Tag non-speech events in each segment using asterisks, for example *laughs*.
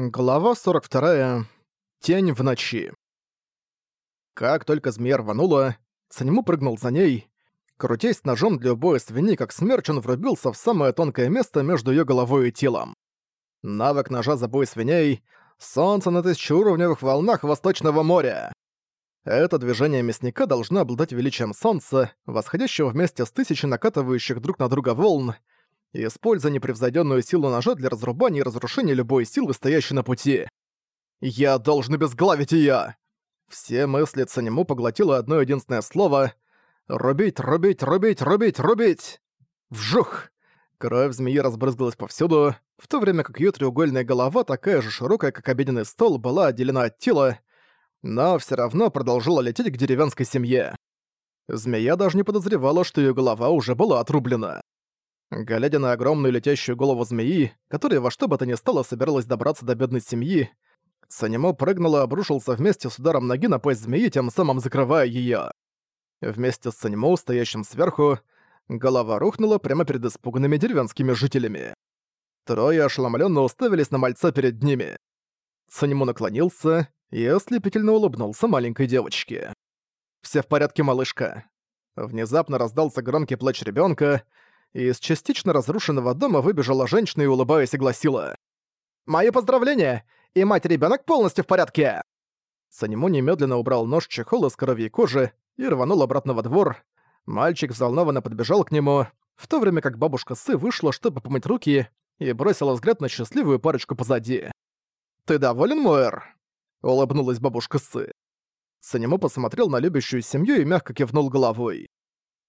Глава 42. Тень в ночи. Как только змея рванула, Санему прыгнул за ней. Крутясь ножом для убоя свиньи, как смерч, он врубился в самое тонкое место между ее головой и телом. Навык ножа за бой свиней — солнце на тысячеуровневых волнах Восточного моря. Это движение мясника должно обладать величием солнца, восходящего вместе с тысячей накатывающих друг на друга волн, используя непревзойденную силу ножа для разрубания и разрушения любой силы, стоящей на пути. «Я должен обезглавить её!» Все мысли Цанему поглотило одно единственное слово «Рубить, рубить, рубить, рубить, рубить!» Вжух! Кровь змеи разбрызгалась повсюду, в то время как её треугольная голова, такая же широкая, как обеденный стол, была отделена от тела, но всё равно продолжила лететь к деревенской семье. Змея даже не подозревала, что её голова уже была отрублена. Глядя на огромную летящую голову змеи, которая во что бы то ни стало собиралась добраться до бедной семьи, Санимо прыгнул и обрушился вместе с ударом ноги на пасть змеи, тем самым закрывая её. Вместе с Санимо, стоящим сверху, голова рухнула прямо перед испуганными деревенскими жителями. Трое ошеломленно уставились на мальца перед ними. Санимо наклонился и ослепительно улыбнулся маленькой девочке. «Все в порядке, малышка». Внезапно раздался громкий плач ребенка, и из частично разрушенного дома выбежала женщина и, улыбаясь, огласила. «Мои поздравления! И мать и ребёнок полностью в порядке!» Санему немедленно убрал нож чехол из коровьей кожи и рванул обратно во двор. Мальчик взволнованно подбежал к нему, в то время как бабушка Сы вышла, чтобы помыть руки, и бросила взгляд на счастливую парочку позади. «Ты доволен, Муэр?» — улыбнулась бабушка Сы. Санему посмотрел на любящую семью и мягко кивнул головой.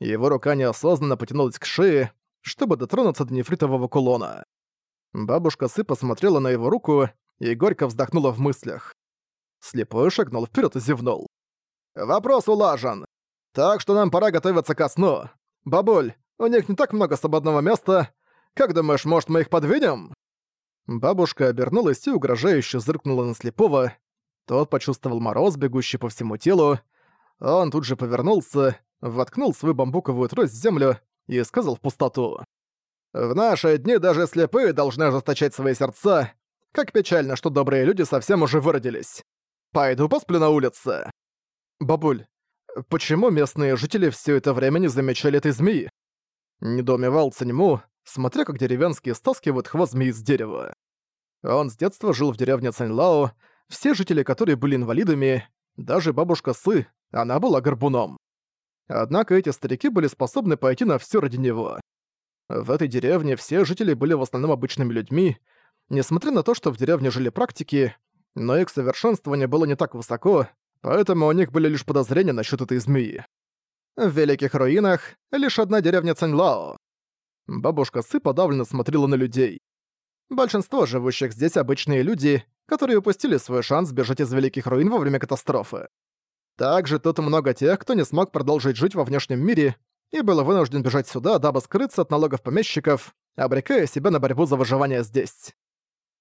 Его рука неосознанно потянулась к шее, чтобы дотронуться до нефритового кулона. Бабушка Сы посмотрела на его руку и горько вздохнула в мыслях. Слепой шагнул вперед и зевнул. «Вопрос улажен. Так что нам пора готовиться ко сну. Бабуль, у них не так много свободного места. Как думаешь, может, мы их подвинем?» Бабушка обернулась и угрожающе зыркнула на слепого. Тот почувствовал мороз, бегущий по всему телу. Он тут же повернулся воткнул свою бамбуковую трость в землю и сказал в пустоту. «В наши дни даже слепые должны ожесточать свои сердца. Как печально, что добрые люди совсем уже выродились. Пойду посплю на улице». «Бабуль, почему местные жители все это время не замечали этой змеи?» Недоумевал Циньму, смотря как деревенские стаскивают хвост змеи с дерева. Он с детства жил в деревне Цаньлао, все жители которой были инвалидами, даже бабушка Сы, она была горбуном. Однако эти старики были способны пойти на всё ради него. В этой деревне все жители были в основном обычными людьми, несмотря на то, что в деревне жили практики, но их совершенствование было не так высоко, поэтому у них были лишь подозрения насчет этой змеи. В Великих Руинах лишь одна деревня Цаньлао. Бабушка Сы подавленно смотрела на людей. Большинство живущих здесь обычные люди, которые упустили свой шанс сбежать из Великих Руин во время катастрофы. Также тут много тех, кто не смог продолжить жить во внешнем мире и был вынужден бежать сюда, дабы скрыться от налогов помещиков, обрекая себя на борьбу за выживание здесь.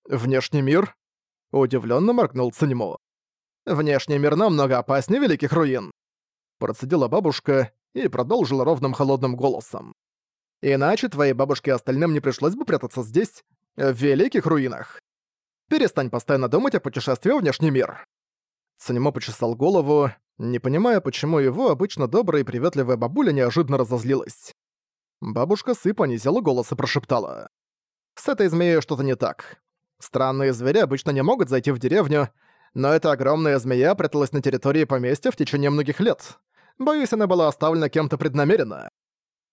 «Внешний мир?» — удивленно моргнул Циньмо. «Внешний мир намного опаснее Великих Руин», — процедила бабушка и продолжила ровным холодным голосом. «Иначе твоей бабушке и остальным не пришлось бы прятаться здесь, в Великих Руинах. Перестань постоянно думать о путешествии в внешний мир». Санимо почесал голову, не понимая, почему его обычно добрая и приветливая бабуля неожиданно разозлилась. Бабушка Сы понизила голос и прошептала. «С этой змеей что-то не так. Странные звери обычно не могут зайти в деревню, но эта огромная змея пряталась на территории поместья в течение многих лет. Боюсь, она была оставлена кем-то преднамеренно.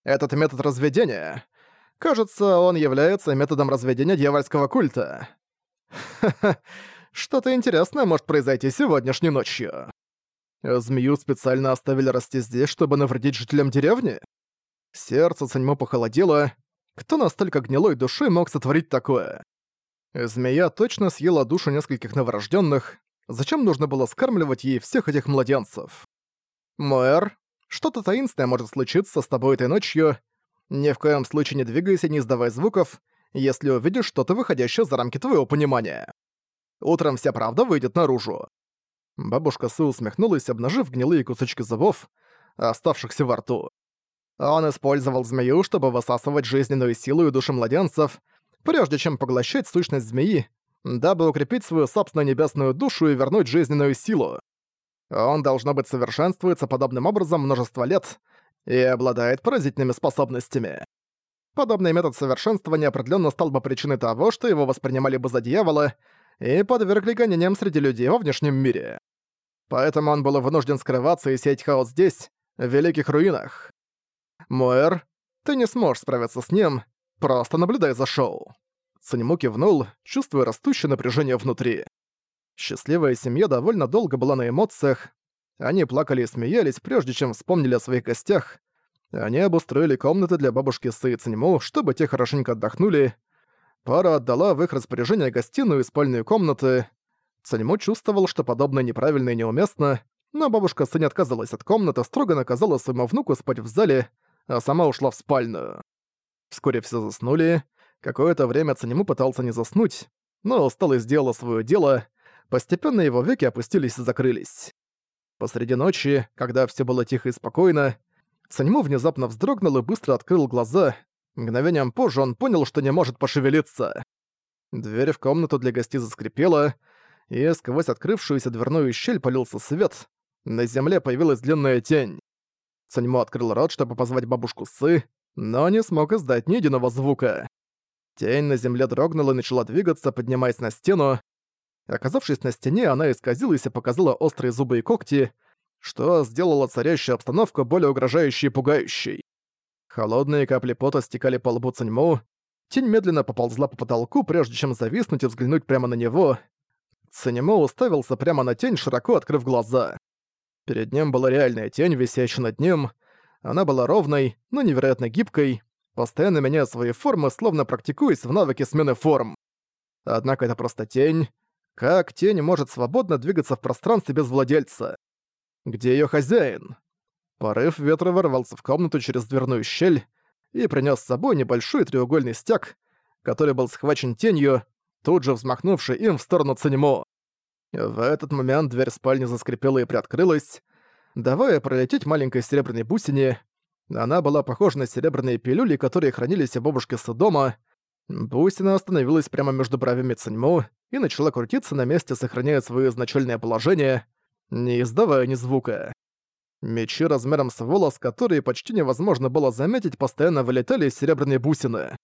Этот метод разведения... Кажется, он является методом разведения дьявольского культа. *laughs* Ха-ха, что-то интересное может произойти сегодняшней ночью. Змею специально оставили расти здесь, чтобы навредить жителям деревни? Сердце Саньмо похолодело. Кто настолько гнилой души мог сотворить такое? Змея точно съела душу нескольких новорожденных. Зачем нужно было скармливать ей всех этих младенцев? Мэр, что-то таинственное может случиться с тобой этой ночью. Ни в коем случае не двигайся, не издавай звуков, если увидишь что-то выходящее за рамки твоего понимания. Утром вся правда выйдет наружу. Бабушка Су усмехнулась, обнажив гнилые кусочки зубов, оставшихся во рту. Он использовал змею, чтобы высасывать жизненную силу и души младенцев, прежде чем поглощать сущность змеи, дабы укрепить свою собственную небесную душу и вернуть жизненную силу. Он, должно быть, совершенствуется подобным образом множество лет и обладает поразительными способностями. Подобный метод совершенствования определенно стал бы причиной того, что его воспринимали бы за дьявола и подвергли гонениям среди людей во внешнем мире. Поэтому он был вынужден скрываться и сеять хаос здесь, в Великих Руинах. Муэр, ты не сможешь справиться с ним, просто наблюдай за шоу. Цанему кивнул, чувствуя растущее напряжение внутри. Счастливая семья довольно долго была на эмоциях. Они плакали и смеялись, прежде чем вспомнили о своих гостях. Они обустроили комнаты для бабушки Сы и Циньму, чтобы те хорошенько отдохнули. Пара отдала в их распоряжение гостиную и спальную комнаты. Циньму чувствовал, что подобное неправильно и неуместно, но бабушка Сы не отказалась от комнаты, строго наказала своему внуку спать в зале, а сама ушла в спальню. Вскоре все заснули. Какое-то время Циньму пытался не заснуть, но усталость сделала свое дело — Постепенно его веки опустились и закрылись. Посреди ночи, когда все было тихо и спокойно, Саньму внезапно вздрогнул и быстро открыл глаза. Мгновением позже он понял, что не может пошевелиться. Дверь в комнату для гостей заскрипела, и сквозь открывшуюся дверную щель полился свет. На земле появилась длинная тень. Саньму открыл рот, чтобы позвать бабушку Сы, но не смог издать ни единого звука. Тень на земле дрогнула и начала двигаться, поднимаясь на стену. Оказавшись на стене, она исказилась и показала острые зубы и когти, что сделало царящую обстановку более угрожающей и пугающей. Холодные капли пота стекали по лбу Циньму, тень медленно поползла по потолку, прежде чем зависнуть и взглянуть прямо на него. Циньму уставился прямо на тень, широко открыв глаза. Перед ним была реальная тень, висящая над ним. Она была ровной, но невероятно гибкой, постоянно меняя свои формы, словно практикуясь в навыке смены форм. Однако это просто тень, как тень может свободно двигаться в пространстве без владельца? Где её хозяин? Порыв ветра ворвался в комнату через дверную щель и принёс с собой небольшой треугольный стяг, который был схвачен тенью, тут же взмахнувший им в сторону Цинемо. В этот момент дверь спальни заскрипела и приоткрылась, давая пролететь маленькой серебряной бусине. Она была похожа на серебряные пилюли, которые хранились у бабушки Содома, Бусина остановилась прямо между бровями Циньму и начала крутиться на месте, сохраняя свое изначальное положение, не издавая ни звука. Мечи размером с волос, которые почти невозможно было заметить, постоянно вылетали из серебряной бусины.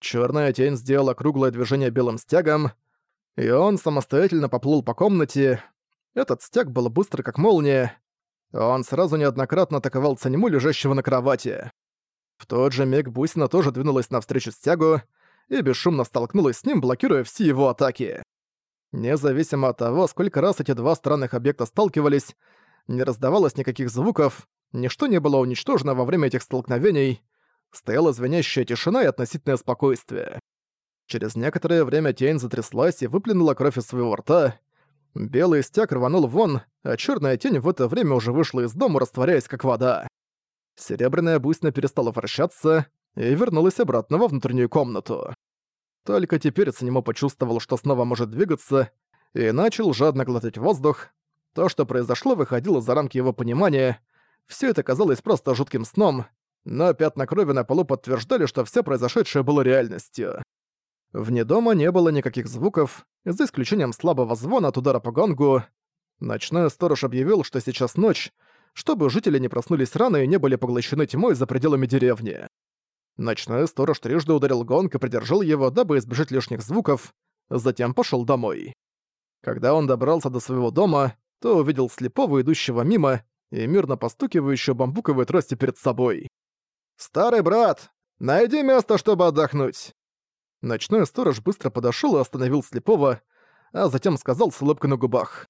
Черная тень сделала круглое движение белым стягом, и он самостоятельно поплыл по комнате. Этот стяг был быстро как молния. Он сразу неоднократно атаковал Цаньму, лежащего на кровати. В тот же миг бусина тоже двинулась навстречу стягу, и бесшумно столкнулась с ним, блокируя все его атаки. Независимо от того, сколько раз эти два странных объекта сталкивались, не раздавалось никаких звуков, ничто не было уничтожено во время этих столкновений, стояла звенящая тишина и относительное спокойствие. Через некоторое время тень затряслась и выплюнула кровь из своего рта. Белый стяг рванул вон, а черная тень в это время уже вышла из дома, растворяясь как вода. Серебряная бусина перестала вращаться, и вернулась обратно во внутреннюю комнату. Только теперь Цинемо почувствовал, что снова может двигаться, и начал жадно глотать воздух. То, что произошло, выходило за рамки его понимания. Все это казалось просто жутким сном, но пятна крови на полу подтверждали, что все произошедшее было реальностью. Вне дома не было никаких звуков, за исключением слабого звона от удара по гонгу. Ночной сторож объявил, что сейчас ночь, чтобы жители не проснулись рано и не были поглощены тьмой за пределами деревни. Ночной сторож трижды ударил гонг и придержал его, дабы избежать лишних звуков, затем пошел домой. Когда он добрался до своего дома, то увидел слепого, идущего мимо, и мирно постукивающего бамбуковой трости перед собой. «Старый брат, найди место, чтобы отдохнуть!» Ночной сторож быстро подошел и остановил слепого, а затем сказал с улыбкой на губах.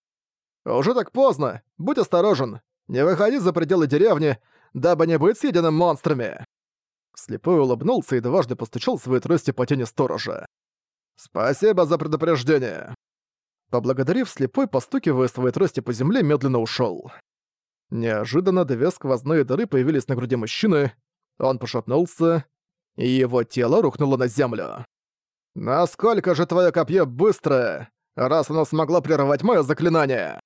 «Уже так поздно, будь осторожен, не выходи за пределы деревни, дабы не быть съеденным монстрами!» Слепой улыбнулся и дважды постучал своей тростью по тени сторожа. «Спасибо за предупреждение!» Поблагодарив слепой, постукивая своей трости по земле, медленно ушёл. Неожиданно две сквозные дыры появились на груди мужчины, он пошатнулся, и его тело рухнуло на землю. «Насколько же твоё копье быстрое, раз оно смогло прервать моё заклинание?»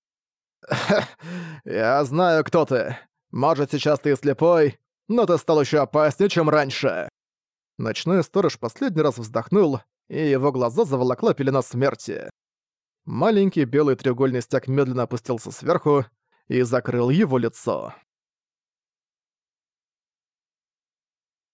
*laughs* «Я знаю, кто ты. Может, сейчас ты слепой, но ты стал еще опаснее, чем раньше». Ночной сторож последний раз вздохнул и его глаза заволокла пелена смерти. Маленький белый треугольный стяг медленно опустился сверху и закрыл его лицо.